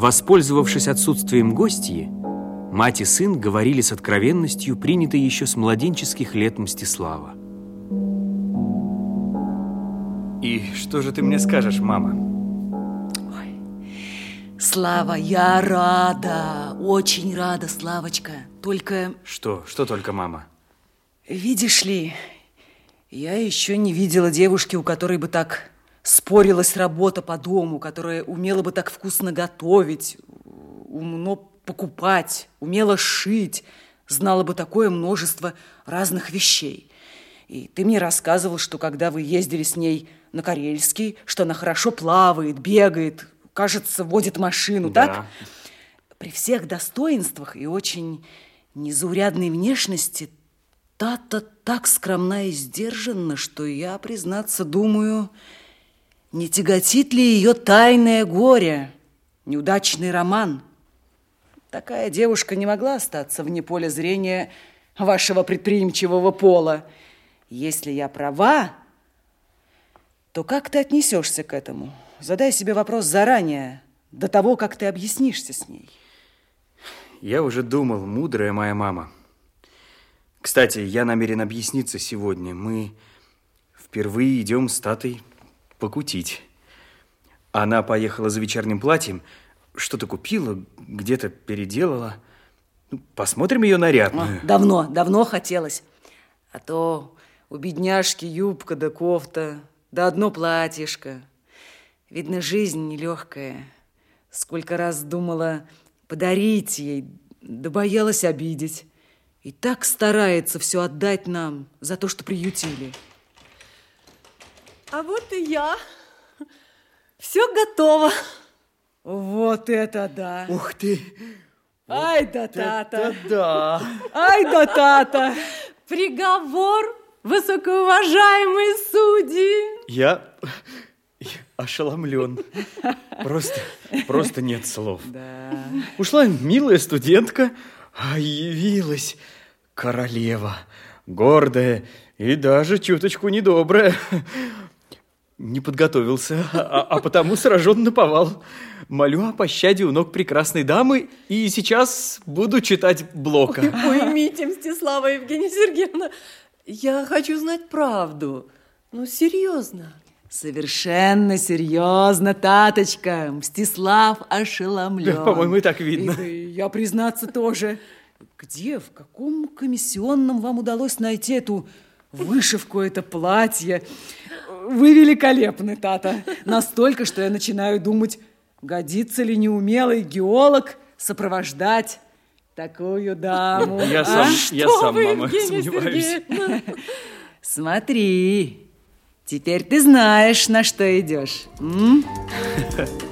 Воспользовавшись отсутствием гостьи, мать и сын говорили с откровенностью, принятой еще с младенческих лет Мстислава. И что же ты мне скажешь, мама? Ой, Слава, я рада, очень рада, Славочка. Только... Что? Что только, мама? Видишь ли, я еще не видела девушки, у которой бы так спорилась работа по дому, которая умела бы так вкусно готовить, умно покупать, умела шить, знала бы такое множество разных вещей. И ты мне рассказывал, что когда вы ездили с ней на Карельский, что она хорошо плавает, бегает, кажется, водит машину, Да. так? При всех достоинствах и очень незаурядной внешности Тата так скромна и сдержанна, что я, признаться, думаю, не тяготит ли ее тайное горе, неудачный роман. Такая девушка не могла остаться вне поля зрения вашего предприимчивого пола. Если я права, то как ты отнесешься к этому? Задай себе вопрос заранее, до того, как ты объяснишься с ней. Я уже думал, мудрая моя мама. Кстати, я намерен объясниться сегодня. Мы впервые идем с Татой покутить. Она поехала за вечерним платьем, что-то купила, где-то переделала. Ну, Посмотрим ее нарядную. А, Давно, давно хотелось. А то у бедняжки юбка да кофта, да одно платьишко. Видно, жизнь нелегкая. Сколько раз думала подарить ей, да боялась обидеть. И так старается все отдать нам за то, что приютили. А вот и я. Все готово. Вот это да! Ух ты! Ай да тата! да! Ай да тата! Приговор, высокоуважаемые судьи. Я ошеломлен. Просто, просто нет слов. Да. Ушла милая студентка, а явилась королева, гордая и даже чуточку недобрая. Не подготовился, а, а потому сражен наповал. Молю о пощаде у ног прекрасной дамы, и сейчас буду читать Блока. Поймите, Мстислава Евгения Сергеевна, я хочу знать правду. Ну, серьезно. Совершенно серьезно, Таточка. Мстислав ошеломлен. Да, по-моему, и так видно. И, да и я, признаться, тоже. Где, в каком комиссионном вам удалось найти эту вышивку, это платье? Вы великолепны, Тата. Настолько, что я начинаю думать, годится ли неумелый геолог сопровождать такую даму. Я а? сам, я сам, вы, мама, Евгения сомневаюсь. Сергеевна? Смотри, теперь ты знаешь, на что идешь. м?